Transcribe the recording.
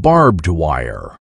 barbed wire.